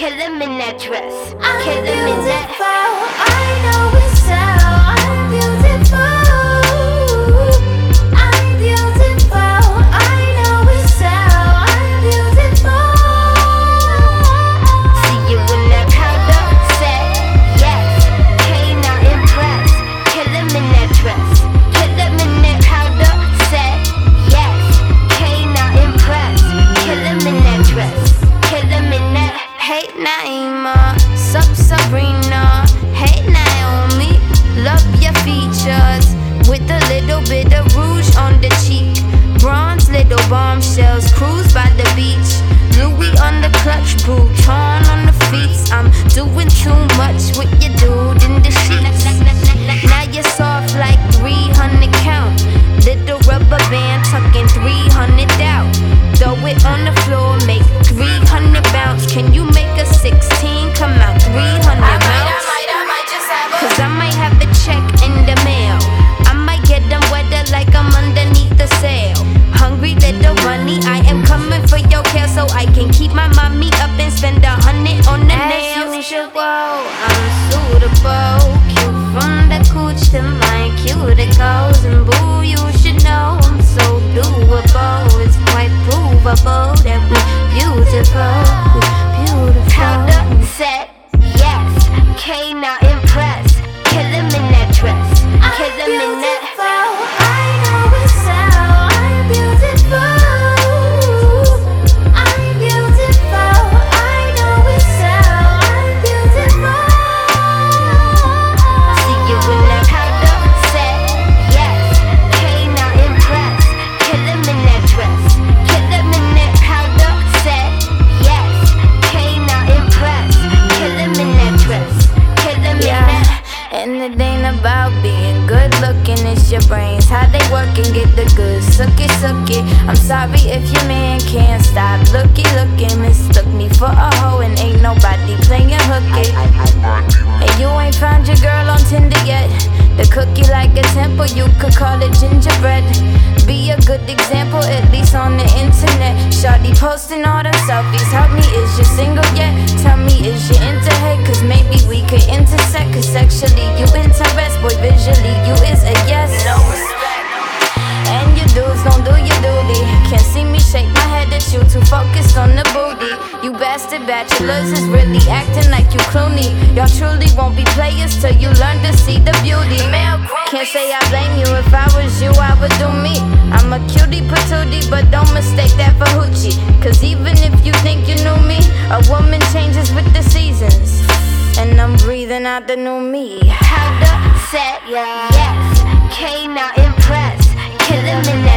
that dress. I'm Kill him in that. beautiful. I know it's so. I'm beautiful. I'm beautiful. I know it's so. I'm beautiful. See you in that powder set. Yes. K not impressed. Kill him in that dress. Kill them in that powder, say, yes, can't impress, kill 'em in that dress, kill him in Hey Naima. Sup Sabrina. Hey Naomi. Love your features. With a little bit of rouge on the cheek. Bronze little bombshells. Cruise by so I can keep my mommy up and spend a hundred on the nails. usual, I'm suitable. Cute from the cooch to my cuticles. And boo, you your brains. How they work and get the goods. Suck it, suck it. I'm sorry if your man can't stop. Looky, looking, mistook me for a hoe, and ain't nobody playing hook it. And you ain't found your girl on Tinder yet. The cookie like a temple, you could call it gingerbread. Be a good example, at least on the internet. Shawty posting all them selfies. Help me, is you single yet? Tell me, is you into head? Cause maybe we could intersect. Cause sexually you interest, boy, visually you is a yes. Focused on the booty. You bastard bachelors is really acting like you Clooney. Y'all truly won't be players till you learn to see the beauty. Can't say I blame you, if I was you, I would do me. I'm a cutie patootie, but don't mistake that for hoochie. Cause even if you think you knew me, a woman changes with the seasons. And I'm breathing out the new me. Powder set. Yes. K not impressed. Kill him in that